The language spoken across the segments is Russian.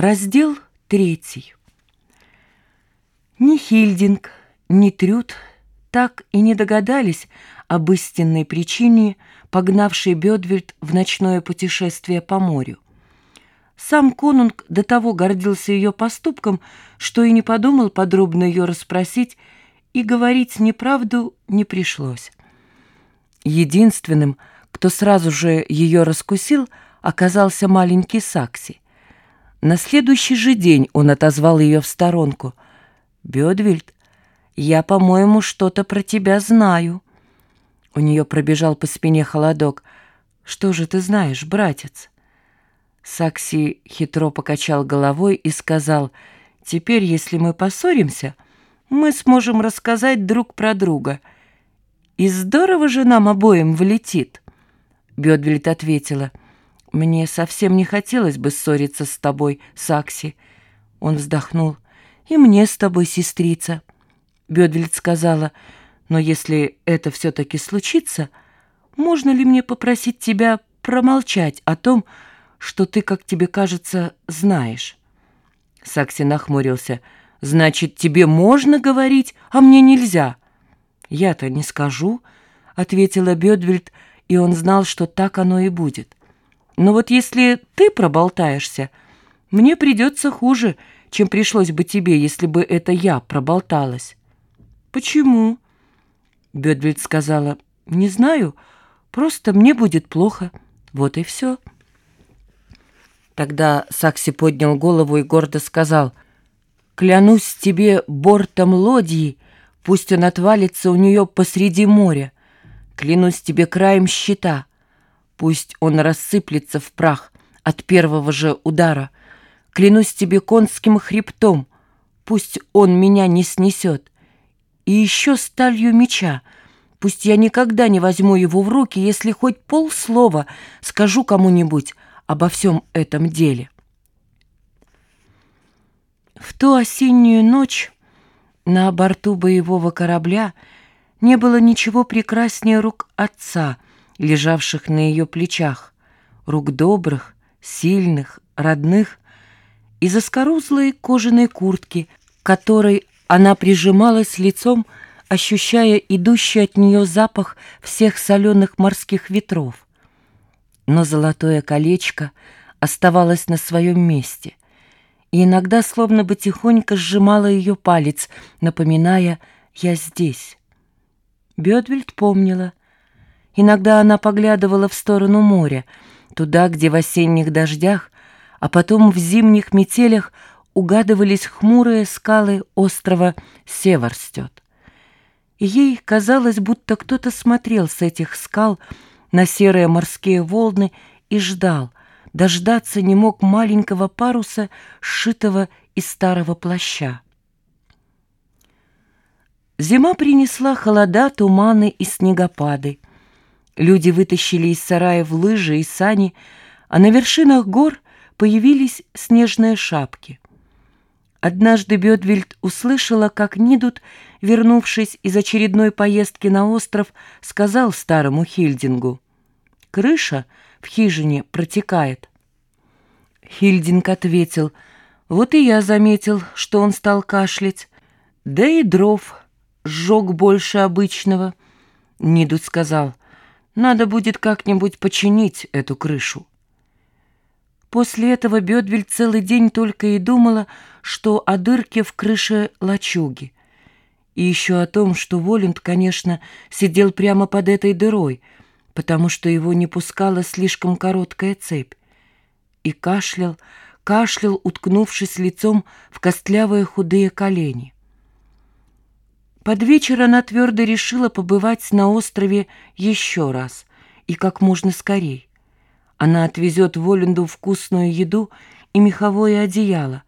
Раздел третий. Ни Хильдинг, ни Трюд так и не догадались об истинной причине, погнавшей Бедвельд в ночное путешествие по морю. Сам конунг до того гордился ее поступком, что и не подумал подробно ее расспросить, и говорить неправду не пришлось. Единственным, кто сразу же ее раскусил, оказался маленький Сакси — на следующий же день он отозвал ее в сторонку. «Бедвильд, я, по-моему, что-то про тебя знаю». У нее пробежал по спине холодок. «Что же ты знаешь, братец?» Сакси хитро покачал головой и сказал, «Теперь, если мы поссоримся, мы сможем рассказать друг про друга. И здорово же нам обоим влетит». Бедвельд ответила, — «Мне совсем не хотелось бы ссориться с тобой, Сакси». Он вздохнул. «И мне с тобой, сестрица». Бедвельд сказала, «Но если это все-таки случится, можно ли мне попросить тебя промолчать о том, что ты, как тебе кажется, знаешь?» Сакси нахмурился. «Значит, тебе можно говорить, а мне нельзя?» «Я-то не скажу», — ответила Бедвельд, и он знал, что так оно и будет. Но вот если ты проболтаешься, мне придется хуже, чем пришлось бы тебе, если бы это я проболталась». «Почему?» Бедвельд сказала. «Не знаю, просто мне будет плохо. Вот и все». Тогда Сакси поднял голову и гордо сказал. «Клянусь тебе бортом лодьи, пусть он отвалится у нее посреди моря. Клянусь тебе краем щита». Пусть он рассыплется в прах от первого же удара. Клянусь тебе конским хребтом, пусть он меня не снесет. И еще сталью меча, пусть я никогда не возьму его в руки, если хоть полслова скажу кому-нибудь обо всем этом деле. В ту осеннюю ночь на борту боевого корабля не было ничего прекраснее рук отца — лежавших на ее плечах, рук добрых, сильных, родных, и заскорузлой кожаной куртки, которой она прижималась лицом, ощущая идущий от нее запах всех соленых морских ветров. Но золотое колечко оставалось на своем месте, и иногда словно бы тихонько сжимала ее палец, напоминая «я здесь». Бедвельд помнила, Иногда она поглядывала в сторону моря, туда, где в осенних дождях, а потом в зимних метелях угадывались хмурые скалы острова Северстет. Ей казалось, будто кто-то смотрел с этих скал на серые морские волны и ждал, дождаться не мог маленького паруса, сшитого из старого плаща. Зима принесла холода, туманы и снегопады. Люди вытащили из сараев лыжи и сани, а на вершинах гор появились снежные шапки. Однажды Бедвильд услышала, как Нидут, вернувшись из очередной поездки на остров, сказал старому Хильдингу, «Крыша в хижине протекает». Хильдинг ответил, «Вот и я заметил, что он стал кашлять, да и дров сжег больше обычного». Нидут сказал, надо будет как-нибудь починить эту крышу. После этого Бедвель целый день только и думала, что о дырке в крыше лачуги. И еще о том, что Воланд, конечно, сидел прямо под этой дырой, потому что его не пускала слишком короткая цепь. И кашлял, кашлял, уткнувшись лицом в костлявые худые колени. Под вечер она твердо решила побывать на острове еще раз и как можно скорей. Она отвезет Воленду вкусную еду и меховое одеяло,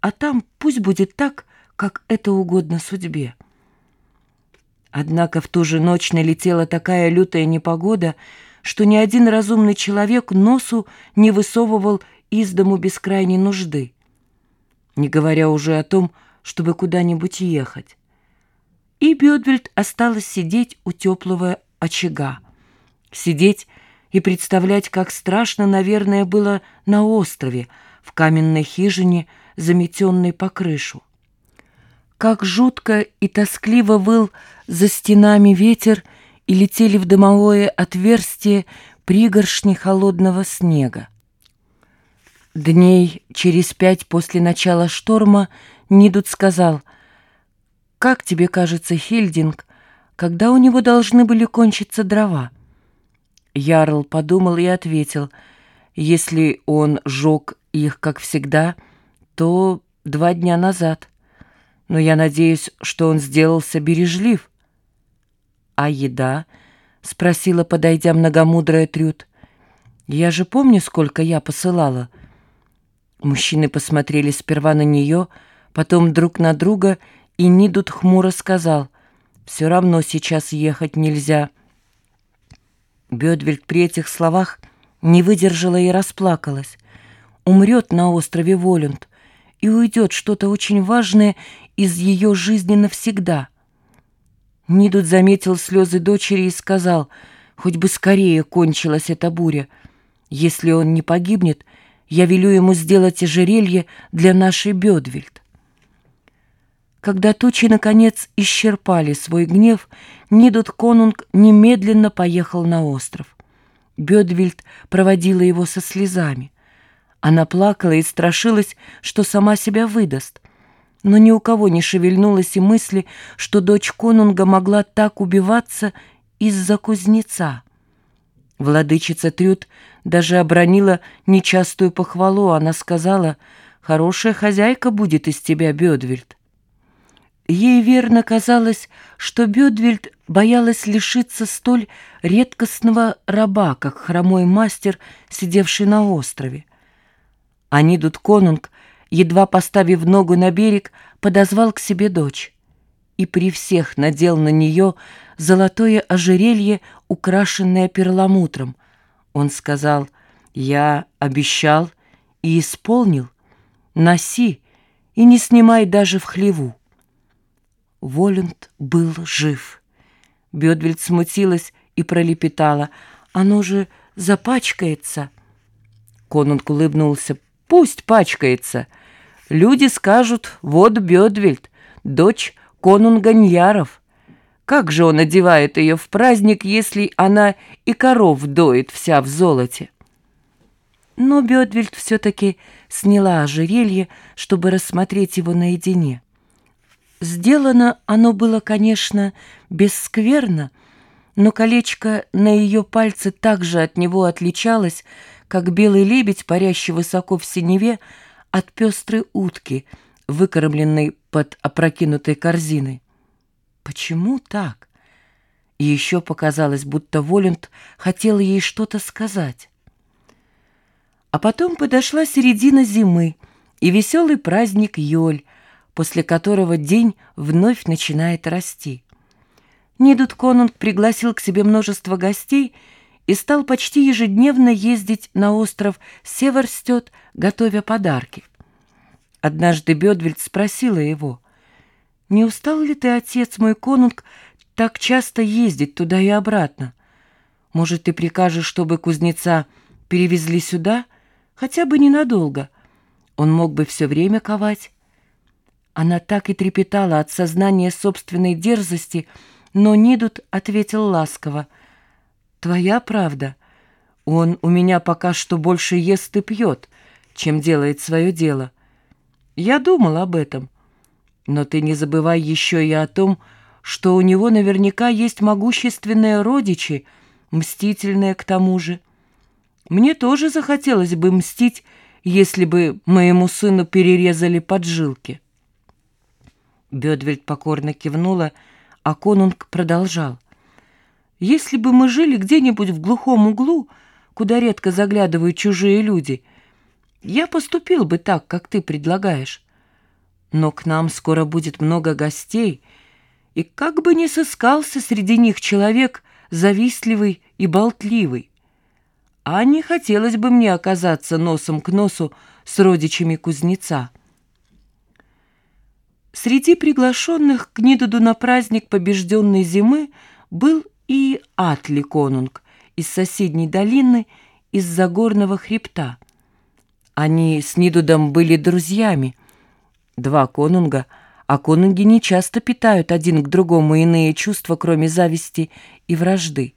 а там пусть будет так, как это угодно судьбе. Однако в ту же ночь налетела такая лютая непогода, что ни один разумный человек носу не высовывал из дому без крайней нужды, не говоря уже о том, чтобы куда-нибудь ехать и Бедвельд осталась сидеть у теплого очага. Сидеть и представлять, как страшно, наверное, было на острове, в каменной хижине, заметенной по крышу. Как жутко и тоскливо выл за стенами ветер, и летели в дымовое отверстие пригоршни холодного снега. Дней через пять после начала шторма Нидут сказал, «Как тебе кажется, Хильдинг, когда у него должны были кончиться дрова?» Ярл подумал и ответил, «Если он жег их, как всегда, то два дня назад. Но я надеюсь, что он сделался бережлив». «А еда?» — спросила, подойдя многомудрая Трюд. «Я же помню, сколько я посылала». Мужчины посмотрели сперва на нее, потом друг на друга, и Нидут хмуро сказал, «Все равно сейчас ехать нельзя». Бедвельд при этих словах не выдержала и расплакалась. Умрет на острове Волюнд, и уйдет что-то очень важное из ее жизни навсегда. Нидут заметил слезы дочери и сказал, хоть бы скорее кончилась эта буря. Если он не погибнет, я велю ему сделать ожерелье для нашей Бедвельд. Когда тучи, наконец, исчерпали свой гнев, Нидут Конунг немедленно поехал на остров. Бедвельд проводила его со слезами. Она плакала и страшилась, что сама себя выдаст. Но ни у кого не шевельнулось и мысли, что дочь Конунга могла так убиваться из-за кузнеца. Владычица Трюд даже обронила нечастую похвалу. Она сказала, «Хорошая хозяйка будет из тебя, Бедвельд». Ей верно казалось, что Бедвельд боялась лишиться столь редкостного раба, как хромой мастер, сидевший на острове. Анидут Конунг, едва поставив ногу на берег, подозвал к себе дочь и при всех надел на нее золотое ожерелье, украшенное перламутром. Он сказал, «Я обещал и исполнил. Носи и не снимай даже в хлеву». Волюнд был жив. Бедвельд смутилась и пролепетала, «Оно же запачкается». Конунг улыбнулся, «Пусть пачкается. Люди скажут, вот Бедвельд, дочь конунга Ньяров». Как же он одевает ее в праздник, если она и коров доит вся в золоте? Но Бедвельд все-таки сняла ожерелье, чтобы рассмотреть его наедине. Сделано оно было, конечно, бесскверно, но колечко на ее пальце также от него отличалось, как белый лебедь, парящий высоко в синеве, от пестрой утки, выкормленной под опрокинутой корзиной. Почему так? И еще показалось, будто Волюнд хотел ей что-то сказать. А потом подошла середина зимы и веселый праздник Йоль, после которого день вновь начинает расти. Нидут Конунг пригласил к себе множество гостей и стал почти ежедневно ездить на остров Северстет, готовя подарки. Однажды Бедвельд спросила его, «Не устал ли ты, отец мой конунг, так часто ездить туда и обратно? Может, ты прикажешь, чтобы кузнеца перевезли сюда, хотя бы ненадолго? Он мог бы все время ковать». Она так и трепетала от сознания собственной дерзости, но Нидут ответил ласково, «Твоя правда. Он у меня пока что больше ест и пьет, чем делает свое дело. Я думал об этом. Но ты не забывай еще и о том, что у него наверняка есть могущественные родичи, мстительные к тому же. Мне тоже захотелось бы мстить, если бы моему сыну перерезали поджилки». Бедвельд покорно кивнула, а конунг продолжал. «Если бы мы жили где-нибудь в глухом углу, куда редко заглядывают чужие люди, я поступил бы так, как ты предлагаешь. Но к нам скоро будет много гостей, и как бы ни сыскался среди них человек завистливый и болтливый. А не хотелось бы мне оказаться носом к носу с родичами кузнеца». Среди приглашенных к Нидуду на праздник побежденной зимы был и Атли Конунг из соседней долины, из Загорного хребта. Они с Нидудом были друзьями. Два конунга, а конунги не часто питают один к другому иные чувства, кроме зависти и вражды.